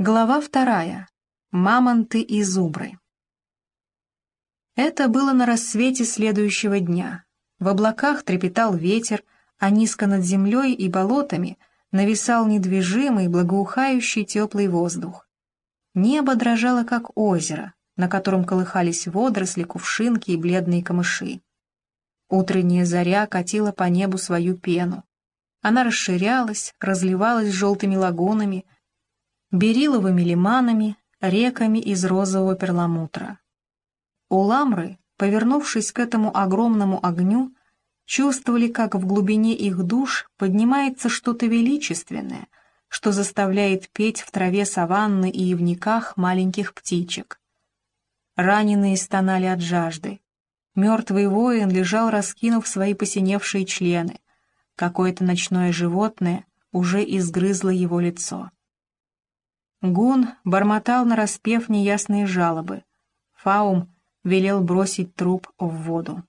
Глава вторая. Мамонты и зубры. Это было на рассвете следующего дня. В облаках трепетал ветер, а низко над землей и болотами нависал недвижимый, благоухающий теплый воздух. Небо дрожало, как озеро, на котором колыхались водоросли, кувшинки и бледные камыши. Утренняя заря катила по небу свою пену. Она расширялась, разливалась желтыми лагунами — бериловыми лиманами, реками из розового перламутра. Уламры, повернувшись к этому огромному огню, чувствовали, как в глубине их душ поднимается что-то величественное, что заставляет петь в траве саванны и ивниках маленьких птичек. Раненые стонали от жажды. Мертвый воин лежал, раскинув свои посиневшие члены. Какое-то ночное животное уже изгрызло его лицо. Гун бормотал нараспев неясные жалобы. Фаум велел бросить труп в воду.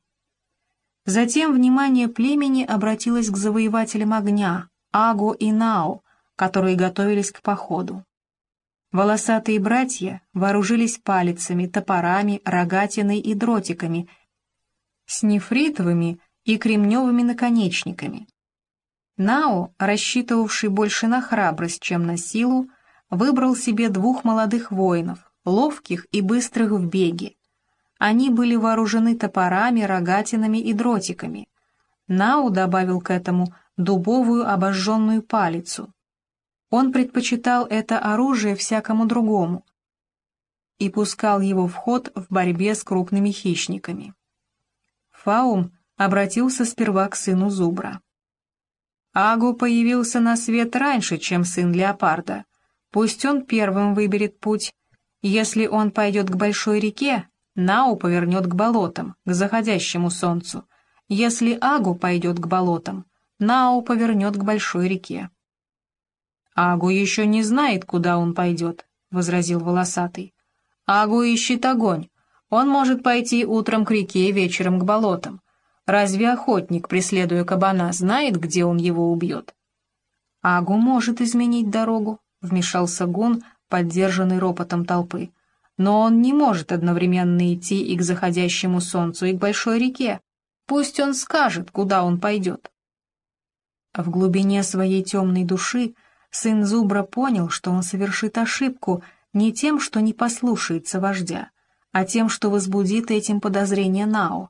Затем внимание племени обратилось к завоевателям огня, Аго и Нао, которые готовились к походу. Волосатые братья вооружились палицами, топорами, рогатиной и дротиками, с нефритовыми и кремневыми наконечниками. Нао, рассчитывавший больше на храбрость, чем на силу, выбрал себе двух молодых воинов, ловких и быстрых в беге. Они были вооружены топорами, рогатинами и дротиками. Нау добавил к этому дубовую обожженную палицу. Он предпочитал это оружие всякому другому и пускал его в ход в борьбе с крупными хищниками. Фаум обратился сперва к сыну Зубра. Агу появился на свет раньше, чем сын Леопарда. Пусть он первым выберет путь. Если он пойдет к большой реке, Нау повернет к болотам, к заходящему солнцу. Если Агу пойдет к болотам, Нау повернет к большой реке. «Агу еще не знает, куда он пойдет», — возразил волосатый. «Агу ищет огонь. Он может пойти утром к реке, вечером к болотам. Разве охотник, преследуя кабана, знает, где он его убьет?» «Агу может изменить дорогу», — вмешался Гун, поддержанный ропотом толпы. «Но он не может одновременно идти и к заходящему солнцу, и к большой реке. Пусть он скажет, куда он пойдет». В глубине своей темной души сын Зубра понял, что он совершит ошибку не тем, что не послушается вождя, а тем, что возбудит этим подозрение Нао.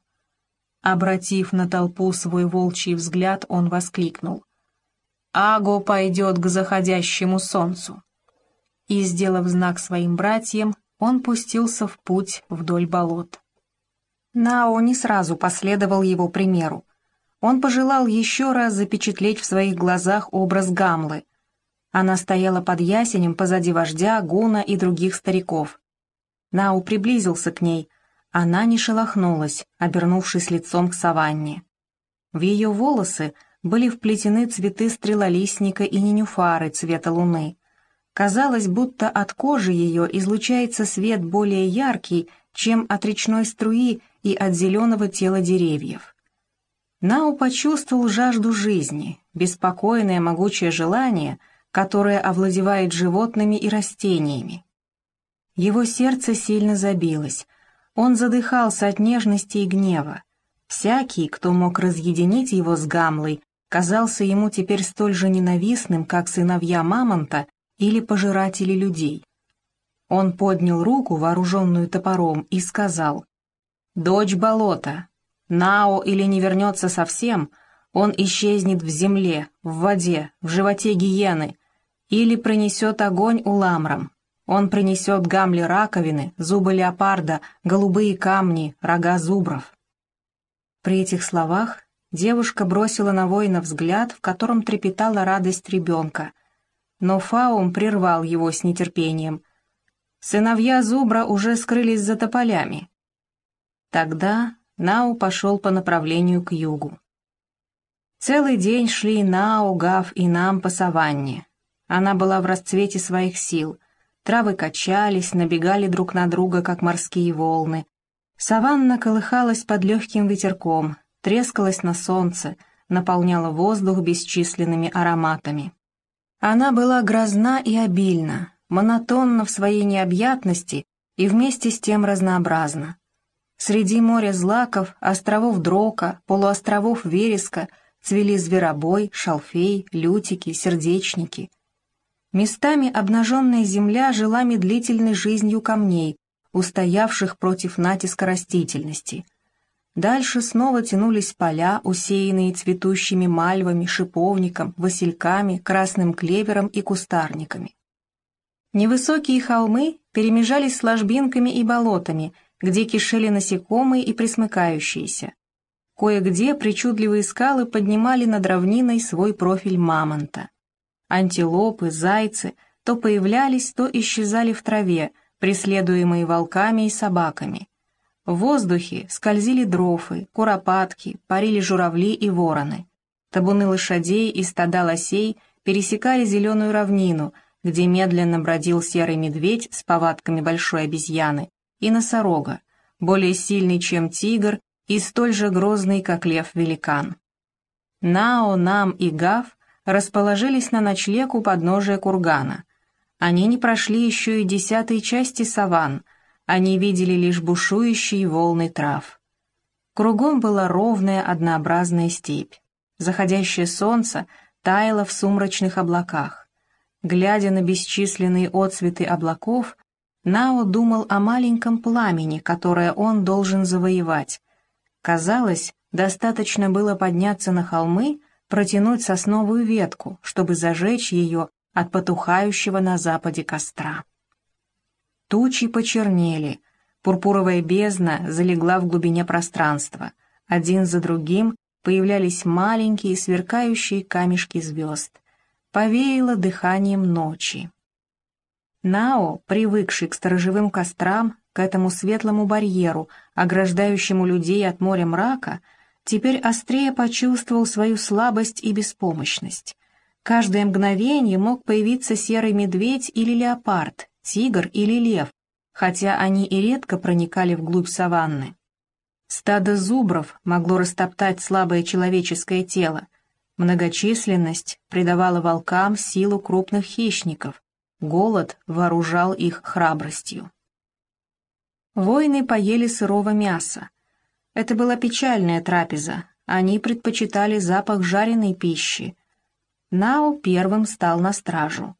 Обратив на толпу свой волчий взгляд, он воскликнул. Аго пойдет к заходящему солнцу. И, сделав знак своим братьям, он пустился в путь вдоль болот. Нао не сразу последовал его примеру. Он пожелал еще раз запечатлеть в своих глазах образ Гамлы. Она стояла под ясенем позади вождя, Гуна и других стариков. Нау приблизился к ней. Она не шелохнулась, обернувшись лицом к саванне. В ее волосы были вплетены цветы стрелолистника и ненюфары цвета луны. Казалось, будто от кожи ее излучается свет более яркий, чем от речной струи и от зеленого тела деревьев. Нау почувствовал жажду жизни, беспокойное могучее желание, которое овладевает животными и растениями. Его сердце сильно забилось, он задыхался от нежности и гнева. Всякий, кто мог разъединить его с Гамлой, казался ему теперь столь же ненавистным, как сыновья Мамонта или пожиратели людей. Он поднял руку, вооруженную топором, и сказал, «Дочь болота, Нао или не вернется совсем, он исчезнет в земле, в воде, в животе гиены, или принесет огонь уламрам. Он принесет гамли раковины, зубы леопарда, голубые камни, рога зубров». При этих словах Девушка бросила на воина взгляд, в котором трепетала радость ребенка. Но Фаум прервал его с нетерпением. Сыновья Зубра уже скрылись за тополями. Тогда Нау пошел по направлению к югу. Целый день шли Нау, Гав и Нам по саванне. Она была в расцвете своих сил. Травы качались, набегали друг на друга, как морские волны. Саванна колыхалась под легким ветерком, трескалась на солнце, наполняла воздух бесчисленными ароматами. Она была грозна и обильна, монотонно в своей необъятности и вместе с тем разнообразно. Среди моря злаков, островов дрока, полуостровов вереска цвели зверобой, шалфей, лютики, сердечники. Местами обнаженная земля жила медлительной жизнью камней, устоявших против натиска растительности. Дальше снова тянулись поля, усеянные цветущими мальвами, шиповником, васильками, красным клевером и кустарниками. Невысокие холмы перемежались с ложбинками и болотами, где кишели насекомые и присмыкающиеся. Кое-где причудливые скалы поднимали над равниной свой профиль мамонта. Антилопы, зайцы то появлялись, то исчезали в траве, преследуемые волками и собаками. В воздухе скользили дрофы, куропатки, парили журавли и вороны. Табуны лошадей и стада лосей пересекали зеленую равнину, где медленно бродил серый медведь с повадками большой обезьяны, и носорога, более сильный, чем тигр, и столь же грозный, как лев-великан. Нао, Нам и Гав расположились на ночлег у подножия кургана. Они не прошли еще и десятой части саван, они видели лишь бушующие волны трав. Кругом была ровная однообразная степь. Заходящее солнце таяло в сумрачных облаках. Глядя на бесчисленные отцветы облаков, Нао думал о маленьком пламени, которое он должен завоевать. Казалось, достаточно было подняться на холмы, протянуть сосновую ветку, чтобы зажечь ее от потухающего на западе костра. Тучи почернели, пурпуровая бездна залегла в глубине пространства, один за другим появлялись маленькие сверкающие камешки звезд. Повеяло дыханием ночи. Нао, привыкший к сторожевым кострам, к этому светлому барьеру, ограждающему людей от моря мрака, теперь острее почувствовал свою слабость и беспомощность. Каждое мгновение мог появиться серый медведь или леопард, тигр или лев, хотя они и редко проникали вглубь саванны. Стадо зубров могло растоптать слабое человеческое тело. Многочисленность придавала волкам силу крупных хищников. Голод вооружал их храбростью. Воины поели сырого мяса. Это была печальная трапеза. Они предпочитали запах жареной пищи. Нао первым стал на стражу.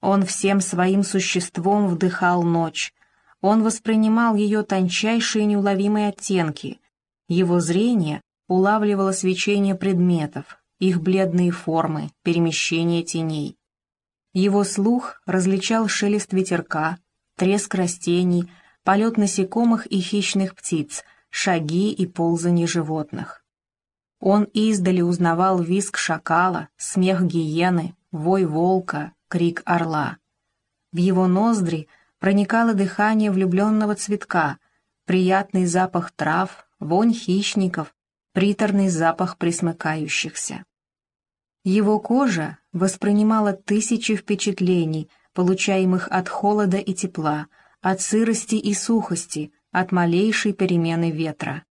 Он всем своим существом вдыхал ночь. Он воспринимал ее тончайшие неуловимые оттенки. Его зрение улавливало свечение предметов, их бледные формы, перемещение теней. Его слух различал шелест ветерка, треск растений, полет насекомых и хищных птиц, шаги и ползанье животных. Он издали узнавал визг шакала, смех гиены, вой волка, крик орла. В его ноздри проникало дыхание влюбленного цветка, приятный запах трав, вонь хищников, приторный запах присмыкающихся. Его кожа воспринимала тысячи впечатлений, получаемых от холода и тепла, от сырости и сухости, от малейшей перемены ветра.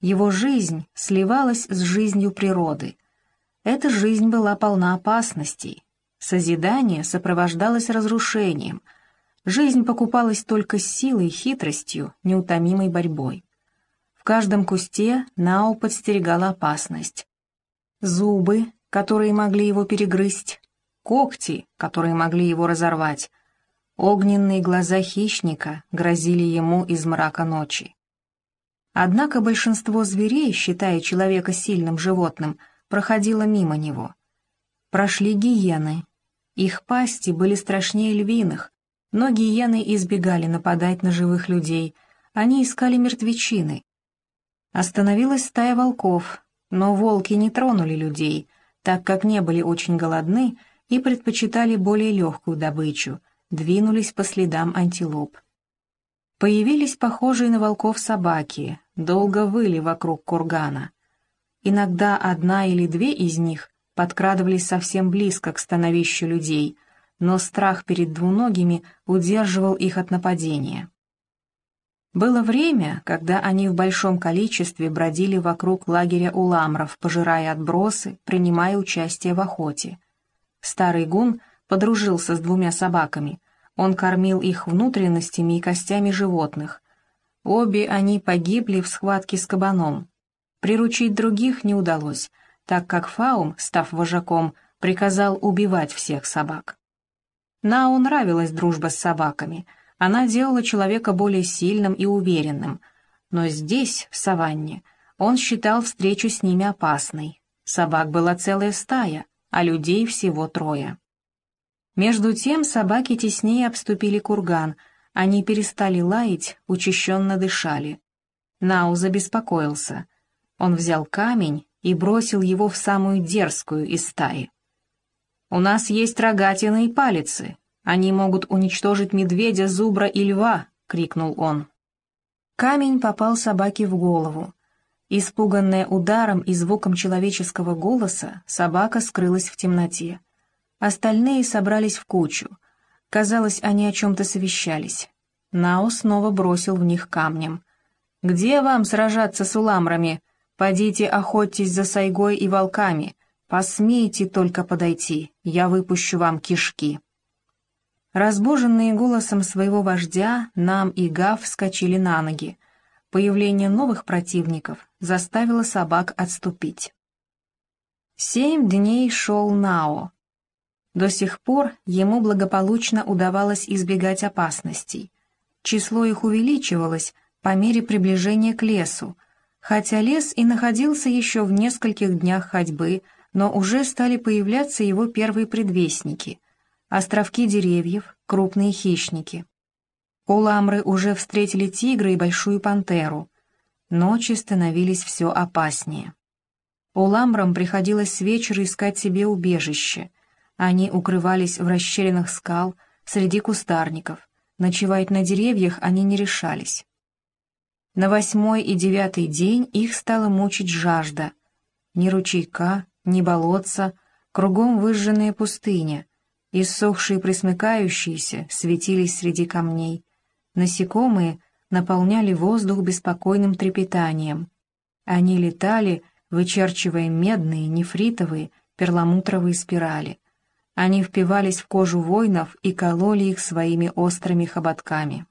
Его жизнь сливалась с жизнью природы. Эта жизнь была полна опасностей, Созидание сопровождалось разрушением. Жизнь покупалась только силой, хитростью, неутомимой борьбой. В каждом кусте Нао подстерегала опасность. Зубы, которые могли его перегрызть, когти, которые могли его разорвать, огненные глаза хищника грозили ему из мрака ночи. Однако большинство зверей, считая человека сильным животным, проходило мимо него. Прошли гиены, их пасти были страшнее львиных, но гиены избегали нападать на живых людей, они искали мертвечины. Остановилась стая волков, но волки не тронули людей, так как не были очень голодны и предпочитали более легкую добычу, двинулись по следам антилоп. Появились похожие на волков собаки, долго выли вокруг кургана. Иногда одна или две из них подкрадывались совсем близко к становищу людей, но страх перед двуногими удерживал их от нападения. Было время, когда они в большом количестве бродили вокруг лагеря уламров, пожирая отбросы, принимая участие в охоте. Старый гун подружился с двумя собаками. Он кормил их внутренностями и костями животных. Обе они погибли в схватке с кабаном. Приручить других не удалось, так как Фаум, став вожаком, приказал убивать всех собак. Нау нравилась дружба с собаками, она делала человека более сильным и уверенным, но здесь, в саванне, он считал встречу с ними опасной. Собак была целая стая, а людей всего трое. Между тем собаки теснее обступили курган, они перестали лаять, учащенно дышали. Нау забеспокоился. Он взял камень и бросил его в самую дерзкую из стаи. «У нас есть рогатины и палицы. Они могут уничтожить медведя, зубра и льва!» — крикнул он. Камень попал собаке в голову. Испуганная ударом и звуком человеческого голоса, собака скрылась в темноте. Остальные собрались в кучу. Казалось, они о чем-то совещались. Нао снова бросил в них камнем. «Где вам сражаться с уламрами? Подите охотьтесь за сайгой и волками. Посмейте только подойти, я выпущу вам кишки». Разбуженные голосом своего вождя, Нам и Гав вскочили на ноги. Появление новых противников заставило собак отступить. Семь дней шел Нао. До сих пор ему благополучно удавалось избегать опасностей. Число их увеличивалось по мере приближения к лесу, хотя лес и находился еще в нескольких днях ходьбы, но уже стали появляться его первые предвестники — островки деревьев, крупные хищники. Уламры уже встретили тигра и большую пантеру. Ночи становились все опаснее. Уламрам приходилось с вечера искать себе убежище. Они укрывались в расщелинах скал, среди кустарников. Ночевать на деревьях они не решались. На восьмой и девятый день их стала мучить жажда. Ни ручейка, ни болотца, кругом выжженная пустыня. Иссохшие присмыкающиеся светились среди камней. Насекомые наполняли воздух беспокойным трепетанием. Они летали, вычерчивая медные, нефритовые, перламутровые спирали. Они впивались в кожу воинов и кололи их своими острыми хоботками.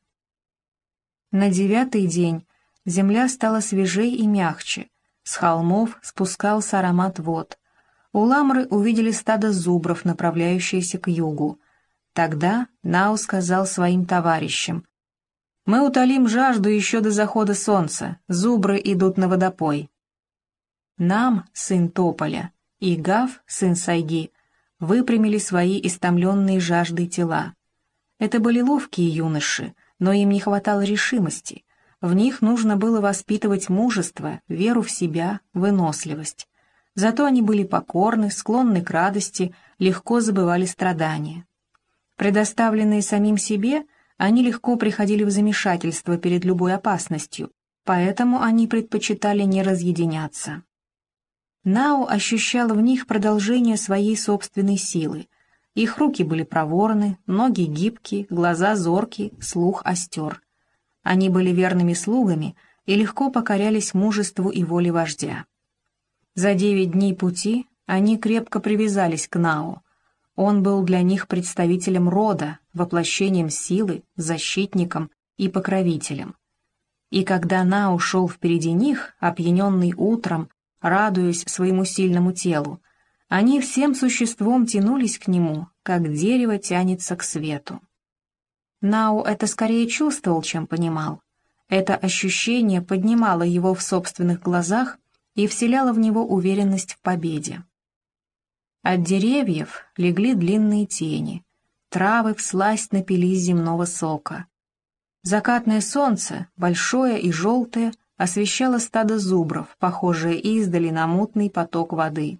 На девятый день земля стала свежей и мягче, с холмов спускался аромат вод. Уламры увидели стадо зубров, направляющееся к югу. Тогда Нау сказал своим товарищам, мы утолим жажду еще до захода солнца, зубры идут на водопой. Нам, сын Тополя, и Гав, сын Сайги, выпрямили свои истомленные жаждой тела. Это были ловкие юноши, но им не хватало решимости. В них нужно было воспитывать мужество, веру в себя, выносливость. Зато они были покорны, склонны к радости, легко забывали страдания. Предоставленные самим себе — они легко приходили в замешательство перед любой опасностью, поэтому они предпочитали не разъединяться. Нао ощущал в них продолжение своей собственной силы. Их руки были проворны, ноги гибкие, глаза зоркие, слух остер. Они были верными слугами и легко покорялись мужеству и воле вождя. За девять дней пути они крепко привязались к Нао, он был для них представителем рода, воплощением силы, защитником и покровителем. И когда На ушел впереди них, опьяненный утром, радуясь своему сильному телу, они всем существом тянулись к нему, как дерево тянется к свету. Нау это скорее чувствовал, чем понимал. Это ощущение поднимало его в собственных глазах и вселяло в него уверенность в победе. От деревьев легли длинные тени, травы всласть напились земного сока. Закатное солнце, большое и желтое, освещало стадо зубров, похожее издали на мутный поток воды.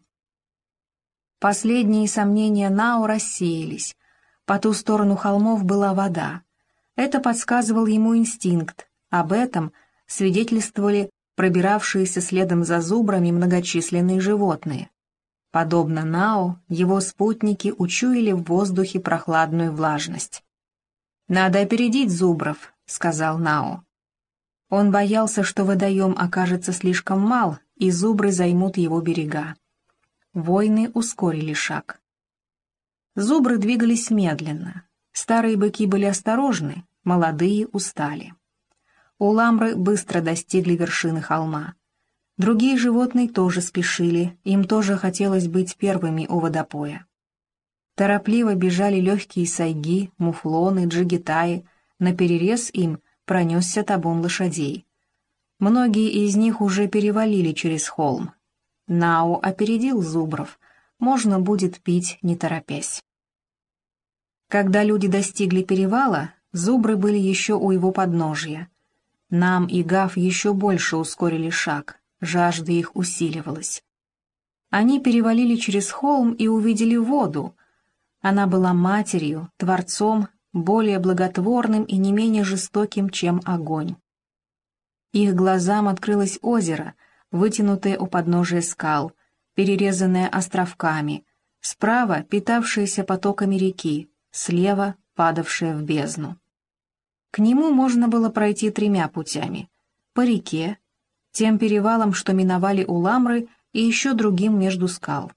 Последние сомнения Нао рассеялись. По ту сторону холмов была вода. Это подсказывал ему инстинкт. Об этом свидетельствовали пробиравшиеся следом за зубрами многочисленные животные. Подобно Нао, его спутники учуяли в воздухе прохладную влажность. «Надо опередить зубров», — сказал Нао. Он боялся, что водоем окажется слишком мал, и зубры займут его берега. Войны ускорили шаг. Зубры двигались медленно. Старые быки были осторожны, молодые устали. Уламры быстро достигли вершины холма. Другие животные тоже спешили, им тоже хотелось быть первыми у водопоя. Торопливо бежали легкие сайги, муфлоны, джигитаи, наперерез им пронесся табун лошадей. Многие из них уже перевалили через холм. Нао опередил зубров, можно будет пить, не торопясь. Когда люди достигли перевала, зубры были еще у его подножья. Нам и Гав еще больше ускорили шаг, жажда их усиливалась. Они перевалили через холм и увидели воду, она была матерью, творцом, более благотворным и не менее жестоким, чем огонь. Их глазам открылось озеро, вытянутое у подножия скал, перерезанное островками, справа питавшееся потоками реки, слева падавшее в бездну. К нему можно было пройти тремя путями — по реке, тем перевалом, что миновали у Ламры, и еще другим между скал.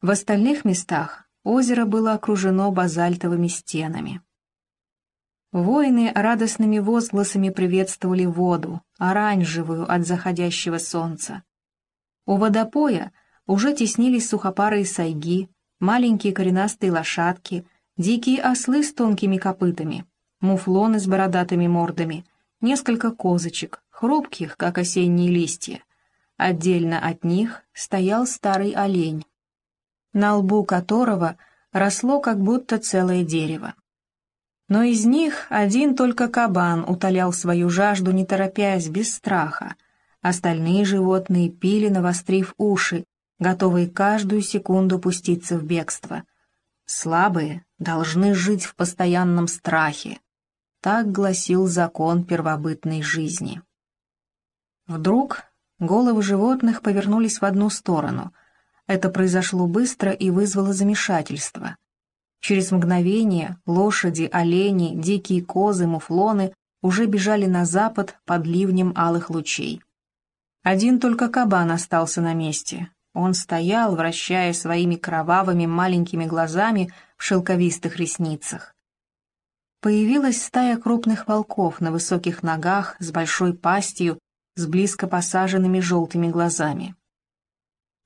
В остальных местах Озеро было окружено базальтовыми стенами. Воины радостными возгласами приветствовали воду, оранжевую от заходящего солнца. У водопоя уже теснились сухопарые сайги, маленькие коренастые лошадки, дикие ослы с тонкими копытами, муфлоны с бородатыми мордами, несколько козочек, хрупких, как осенние листья. Отдельно от них стоял старый олень, на лбу которого росло как будто целое дерево. Но из них один только кабан утолял свою жажду, не торопясь, без страха. Остальные животные пили, навострив уши, готовые каждую секунду пуститься в бегство. Слабые должны жить в постоянном страхе. Так гласил закон первобытной жизни. Вдруг головы животных повернулись в одну сторону — это произошло быстро и вызвало замешательство. Через мгновение лошади, олени, дикие козы, муфлоны уже бежали на запад под ливнем алых лучей. Один только кабан остался на месте. Он стоял, вращая своими кровавыми маленькими глазами в шелковистых ресницах. Появилась стая крупных волков на высоких ногах, с большой пастью, с близко посаженными желтыми глазами.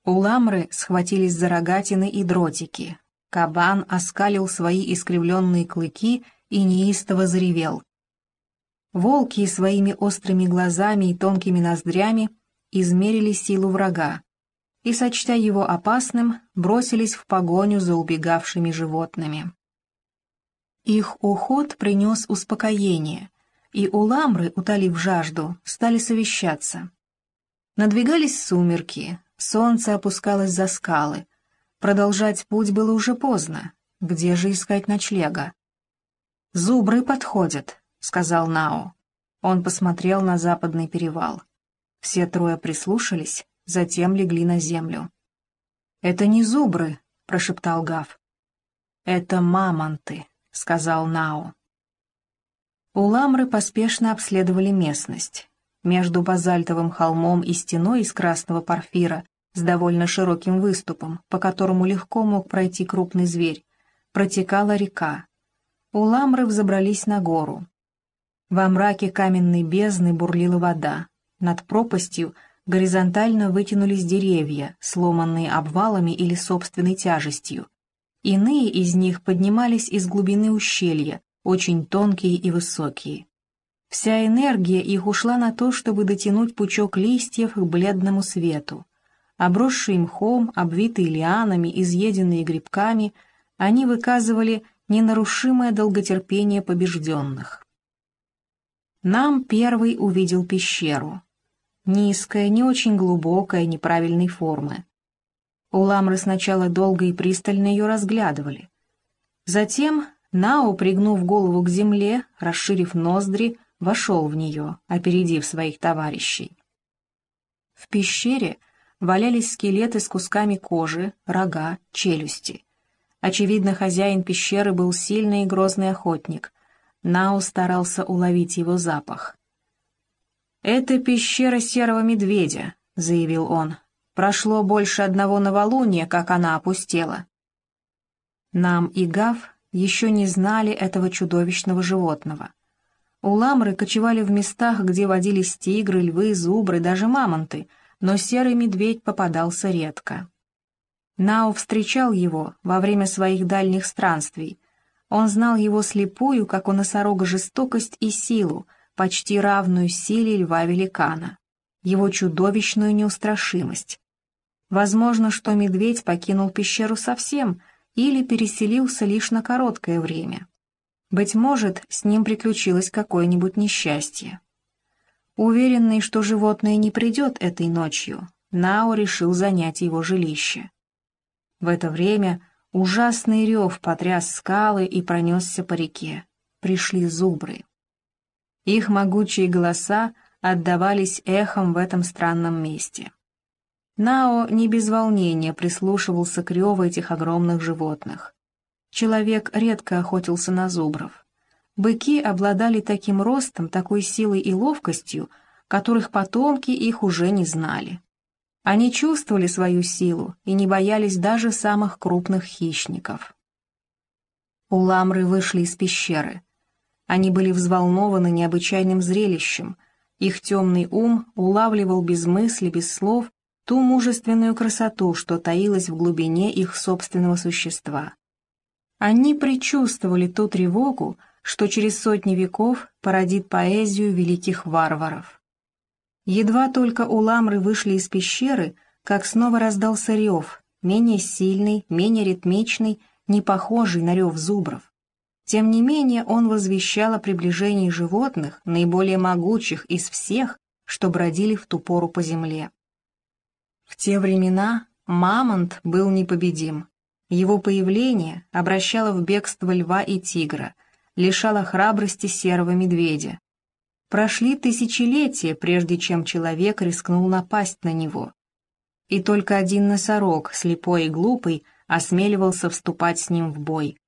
У ламры схватились за рогатины и дротики. Кабан оскалил свои искривленные клыки и неистово заревел. Волки своими острыми глазами и тонкими ноздрями измерили силу врага и, сочтя его опасным, бросились в погоню за убегавшими животными. Их уход принес успокоение, и у ламры, утолив жажду, стали совещаться. Надвигались сумерки, Солнце опускалось за скалы. Продолжать путь было уже поздно. Где же искать ночлега? «Зубры подходят», — сказал Нао. Он посмотрел на западный перевал. Все трое прислушались, затем легли на землю. «Это не зубры», — прошептал Гав. «Это мамонты», — сказал Нао. Уламры поспешно обследовали местность. Между базальтовым холмом и стеной из красного порфира с довольно широким выступом, по которому легко мог пройти крупный зверь, протекала река. У ламры взобрались на гору. Во мраке каменной бездны бурлила вода. Над пропастью горизонтально вытянулись деревья, сломанные обвалами или собственной тяжестью. Иные из них поднимались из глубины ущелья, очень тонкие и высокие. Вся энергия их ушла на то, чтобы дотянуть пучок листьев к бледному свету. Обросшие мхом, обвитые лианами, изъеденные грибками, они выказывали ненарушимое долготерпение побежденных. Нам первый увидел пещеру. Низкая, не очень глубокая, неправильной формы. Уламры сначала долго и пристально ее разглядывали. Затем Нао, пригнув голову к земле, расширив ноздри, вошел в нее, опередив своих товарищей. В пещере валялись скелеты с кусками кожи, рога, челюсти. Очевидно, хозяин пещеры был сильный и грозный охотник. Нау старался уловить его запах. «Это пещера серого медведя», — заявил он. «Прошло больше одного новолуния, как она опустела». Нам и Гав еще не знали этого чудовищного животного. Уламры кочевали в местах, где водились тигры, львы, зубры, даже мамонты, но серый медведь попадался редко. Нао встречал его во время своих дальних странствий. Он знал его слепую, как у носорога, жестокость и силу, почти равную силе льва-великана, его чудовищную неустрашимость. Возможно, что медведь покинул пещеру совсем или переселился лишь на короткое время. Быть может, с ним приключилось какое-нибудь несчастье. Уверенный, что животное не придет этой ночью, Нао решил занять его жилище. В это время ужасный рев потряс скалы и пронесся по реке. Пришли зубры. Их могучие голоса отдавались эхом в этом странном месте. Нао не без волнения прислушивался к реву этих огромных животных. Человек редко охотился на зубров. Быки обладали таким ростом, такой силой и ловкостью, которых потомки их уже не знали. Они чувствовали свою силу и не боялись даже самых крупных хищников. Уламры вышли из пещеры. Они были взволнованы необычайным зрелищем. Их темный ум улавливал без мысли, без слов ту мужественную красоту, что таилась в глубине их собственного существа. Они предчувствовали ту тревогу, что через сотни веков породит поэзию великих варваров. Едва только уламры вышли из пещеры, как снова раздался рев, менее сильный, менее ритмичный, не похожий на рев зубров. Тем не менее он возвещал о приближении животных, наиболее могучих из всех, что бродили в ту пору по земле. В те времена мамонт был непобедим. Его появление обращало в бегство льва и тигра, лишало храбрости серого медведя. Прошли тысячелетия, прежде чем человек рискнул напасть на него. И только один носорог, слепой и глупый, осмеливался вступать с ним в бой.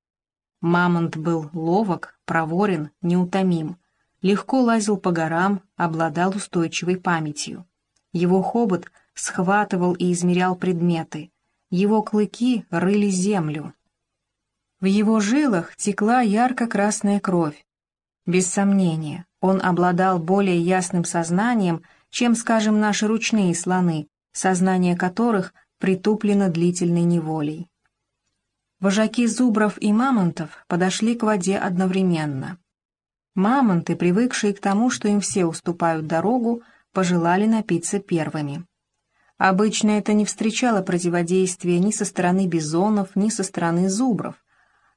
Мамонт был ловок, проворен, неутомим, легко лазил по горам, обладал устойчивой памятью. Его хобот — схватывал и измерял предметы. Его клыки рыли землю. В его жилах текла ярко-красная кровь. Без сомнения, он обладал более ясным сознанием, чем, скажем, наши ручные слоны, сознание которых притуплено длительной неволей. Вожаки зубров и мамонтов подошли к воде одновременно. Мамонты, привыкшие к тому, что им все уступают дорогу, пожелали напиться первыми. Обычно это не встречало противодействия ни со стороны бизонов, ни со стороны зубров.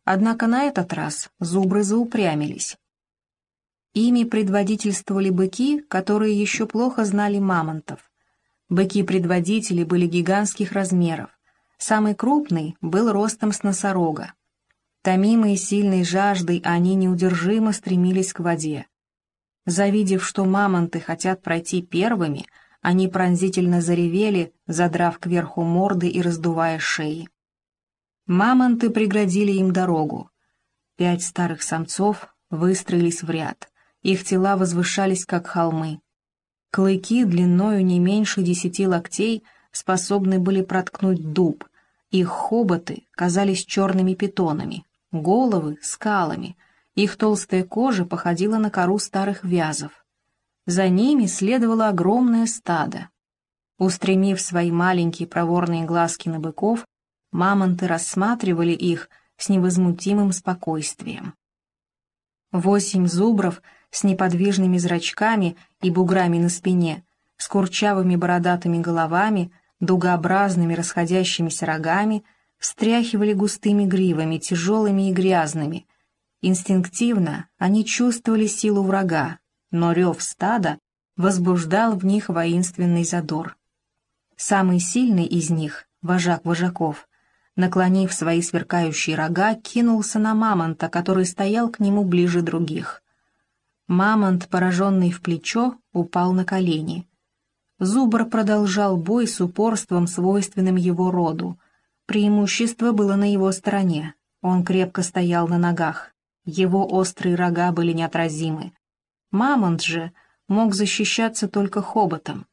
Однако на этот раз зубры заупрямились. Ими предводительствовали быки, которые еще плохо знали мамонтов. Быки-предводители были гигантских размеров. Самый крупный был ростом с носорога. Томимые сильной жаждой, они неудержимо стремились к воде. Завидев, что мамонты хотят пройти первыми, они пронзительно заревели, задрав кверху морды и раздувая шеи. Мамонты преградили им дорогу. Пять старых самцов выстроились в ряд. Их тела возвышались, как холмы. Клыки длиною не меньше десяти локтей способны были проткнуть дуб. Их хоботы казались черными питонами, головы — скалами. Их толстая кожа походила на кору старых вязов. За ними следовало огромное стадо. Устремив свои маленькие проворные глазки на быков, мамонты рассматривали их с невозмутимым спокойствием. Восемь зубров с неподвижными зрачками и буграми на спине, с курчавыми бородатыми головами, дугообразными расходящимися рогами, встряхивали густыми гривами, тяжелыми и грязными. Инстинктивно они чувствовали силу врага, но рев стада возбуждал в них воинственный задор. Самый сильный из них, вожак вожаков, наклонив свои сверкающие рога, кинулся на мамонта, который стоял к нему ближе других. Мамонт, пораженный в плечо, упал на колени. Зубр продолжал бой с упорством, свойственным его роду. Преимущество было на его стороне. Он крепко стоял на ногах. Его острые рога были неотразимы. Мамонт же мог защищаться только хоботом.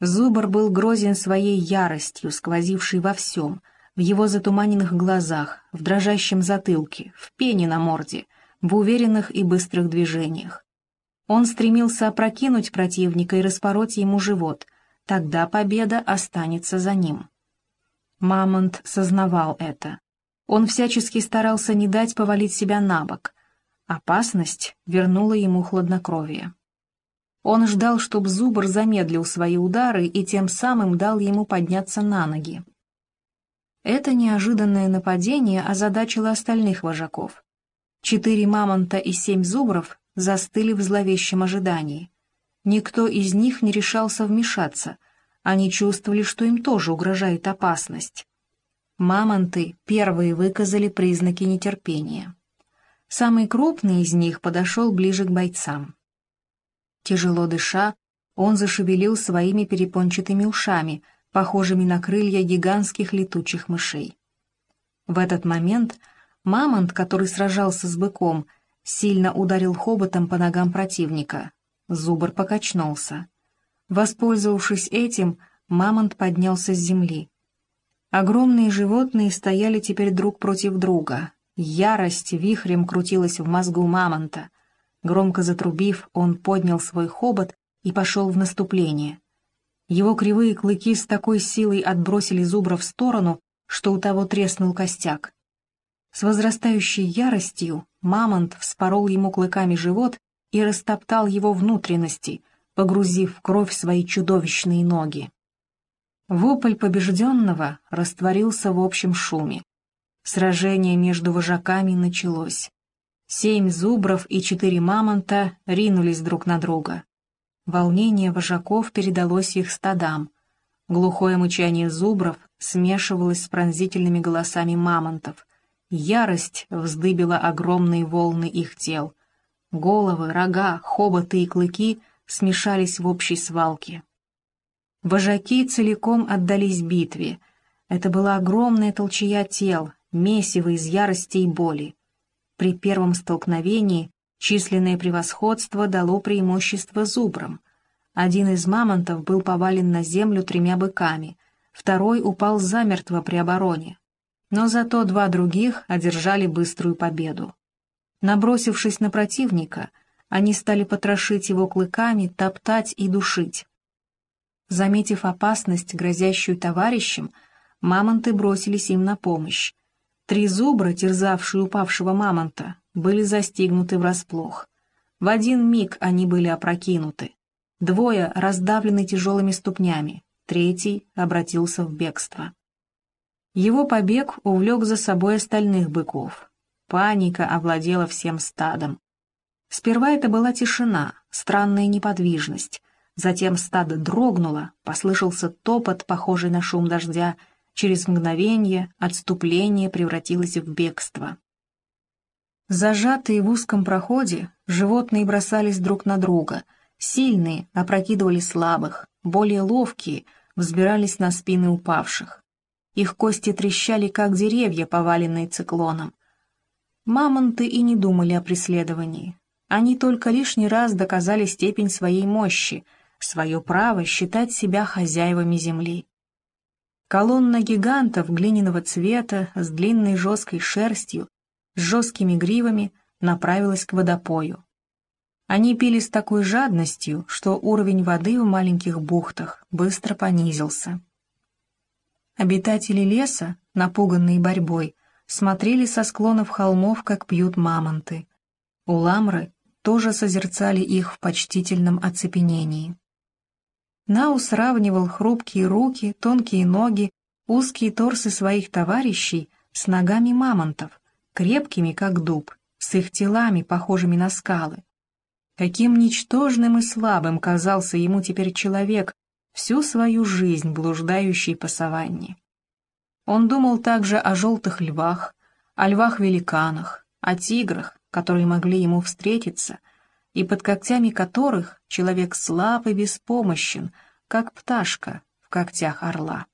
Зубр был грозен своей яростью, сквозившей во всем, в его затуманенных глазах, в дрожащем затылке, в пене на морде, в уверенных и быстрых движениях. Он стремился опрокинуть противника и распороть ему живот, тогда победа останется за ним. Мамонт сознавал это. Он всячески старался не дать повалить себя на бок. Опасность вернула ему хладнокровие. Он ждал, чтобы зубр замедлил свои удары и тем самым дал ему подняться на ноги. Это неожиданное нападение озадачило остальных вожаков. Четыре мамонта и семь зубров застыли в зловещем ожидании. Никто из них не решался вмешаться, они чувствовали, что им тоже угрожает опасность. Мамонты первые выказали признаки нетерпения. Самый крупный из них подошел ближе к бойцам. Тяжело дыша, он зашевелил своими перепончатыми ушами, похожими на крылья гигантских летучих мышей. В этот момент мамонт, который сражался с быком, сильно ударил хоботом по ногам противника. Зубр покачнулся. Воспользовавшись этим, мамонт поднялся с земли. Огромные животные стояли теперь друг против друга. Ярость вихрем крутилась в мозгу мамонта. Громко затрубив, он поднял свой хобот и пошел в наступление. Его кривые клыки с такой силой отбросили зубра в сторону, что у того треснул костяк. С возрастающей яростью мамонт вспорол ему клыками живот и растоптал его внутренности — погрузив в кровь свои чудовищные ноги. Вопль побежденного растворился в общем шуме. Сражение между вожаками началось. Семь зубров и четыре мамонта ринулись друг на друга. Волнение вожаков передалось их стадам. Глухое мычание зубров смешивалось с пронзительными голосами мамонтов. Ярость вздыбила огромные волны их тел. Головы, рога, хоботы и клыки — смешались в общей свалке. Вожаки целиком отдались битве. Это была огромная толчая тел, месиво из ярости и боли. При первом столкновении численное превосходство дало преимущество зубрам. Один из мамонтов был повален на землю тремя быками, второй упал замертво при обороне. Но зато два других одержали быструю победу. Набросившись на противника — они стали потрошить его клыками, топтать и душить. Заметив опасность, грозящую товарищам, мамонты бросились им на помощь. Три зубра, терзавшие упавшего мамонта, были застигнуты врасплох. В один миг они были опрокинуты. Двое раздавлены тяжелыми ступнями, третий обратился в бегство. Его побег увлек за собой остальных быков. Паника овладела всем стадом. Сперва это была тишина, странная неподвижность. Затем стадо дрогнуло, послышался топот, похожий на шум дождя. Через мгновение отступление превратилось в бегство. Зажатые в узком проходе, животные бросались друг на друга. Сильные опрокидывали слабых, более ловкие взбирались на спины упавших. Их кости трещали, как деревья, поваленные циклоном. Мамонты и не думали о преследовании. Они только лишний раз доказали степень своей мощи, свое право считать себя хозяевами земли. Колонна гигантов глиняного цвета с длинной жесткой шерстью, с жесткими гривами направилась к водопою. Они пили с такой жадностью, что уровень воды в маленьких бухтах быстро понизился. Обитатели леса, напуганные борьбой, смотрели со склонов холмов, как пьют мамонты. У ламры тоже созерцали их в почтительном оцепенении. Нау сравнивал хрупкие руки, тонкие ноги, узкие торсы своих товарищей с ногами мамонтов, крепкими, как дуб, с их телами, похожими на скалы. Каким ничтожным и слабым казался ему теперь человек, всю свою жизнь блуждающий по саванне. Он думал также о желтых львах, о львах-великанах, о тиграх, которые могли ему встретиться, и под когтями которых человек слаб и беспомощен, как пташка в когтях орла.